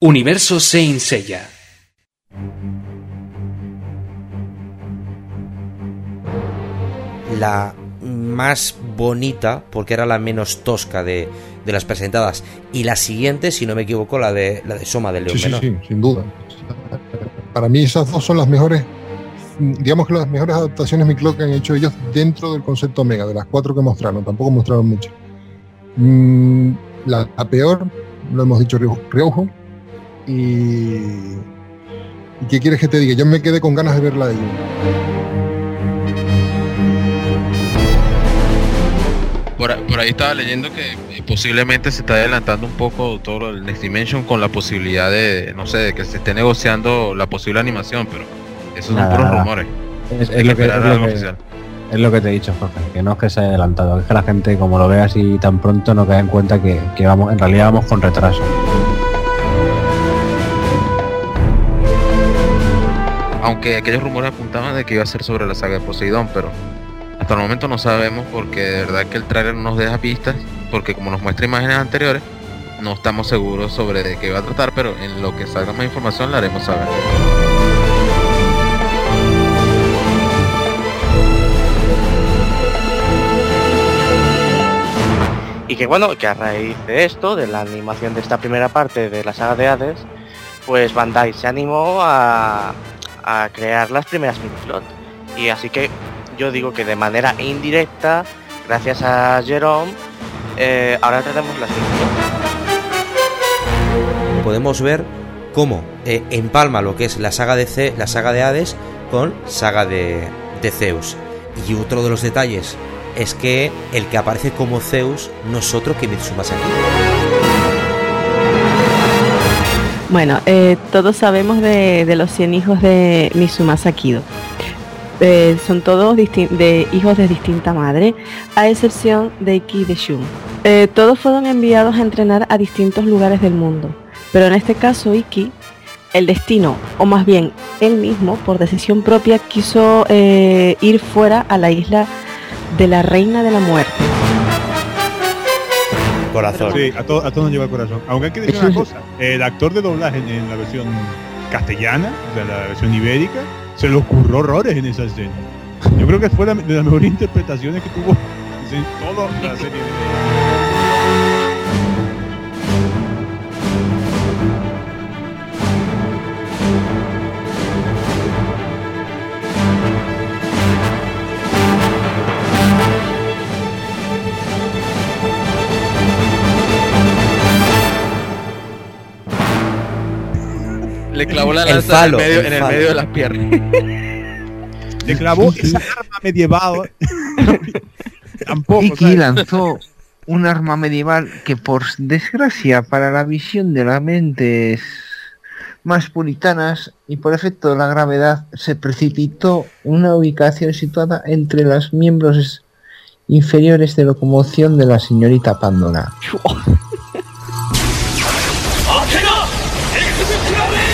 Universo Saint Seiya. La más bonita, porque era la menos tosca de, de las presentadas. Y la siguiente, si no me equivoco, la de la de Soma del León Sí, sí, Menor. sí, sin duda. Para mí esas dos son las mejores, digamos que las mejores adaptaciones mi que han hecho ellos dentro del concepto Omega, de las cuatro que mostraron, tampoco mostraron muchas. Mm, la, la peor, lo hemos dicho Ryuho, y, y ¿qué quieres que te diga? Yo me quedé con ganas de verla de. Por, ahí estaba leyendo que eh, posiblemente se está adelantando un poco todo del Next Dimension con la posibilidad de, no sé, de que se esté negociando la posible animación, pero esos son puros nada. rumores. Es, Hay es que lo que, es, esperar lo algo que, oficial. es lo que te he dicho, Jorge, que no es que se haya adelantado, es que la gente como lo ve así tan pronto no cae en cuenta que, que vamos, en realidad vamos con retraso. Aunque aquellos rumores apuntaban de que iba a ser sobre la saga de Poseidón, pero hasta el momento no sabemos porque de verdad que el trailer no nos deja pistas, porque como nos muestra imágenes anteriores, no estamos seguros sobre de qué va a tratar, pero en lo que salga más información la haremos saber. Y que bueno, que a raíz de esto, de la animación de esta primera parte de la saga de Hades, pues Bandai se animó a, a crear las primeras miniplot. Y así que yo digo que de manera indirecta, gracias a Jerome, eh, ahora tenemos las miniplot. Podemos ver cómo eh, empalma lo que es la saga de C, la saga de Hades con saga de, de Zeus. Y otro de los detalles es que el que aparece como Zeus no es otro que Mitsuma Sakido. Bueno, eh, todos sabemos de, los 100 hijos de Mizuma Sakido. Eh, son todos hijos de distinta madre, a excepción de Iki de Shun. Eh, todos fueron enviados a entrenar a distintos lugares del mundo, pero en este caso Iki, el destino, o más bien él mismo, por decisión propia, quiso eh, ir fuera a la isla de la Reina de la Muerte. Corazón. Sí, a todo, a todo nos lleva el corazón. Aunque hay que decir una cosa, el actor de doblaje en, en la versión castellana, o sea, la versión ibérica, se le ocurrió horrores en esa escena. Yo creo que fue la, de las mejores interpretaciones que tuvo en toda la serie Le clavó la lanza en, el medio, de las piernas. Le clavó esa arma medieval. Tampoco. Iki lanzó un arma medieval que por desgracia para la visión de las mentes más puritanas y por efecto de la gravedad se precipitó una ubicación situada entre los miembros inferiores de locomoción de la señorita Pandora.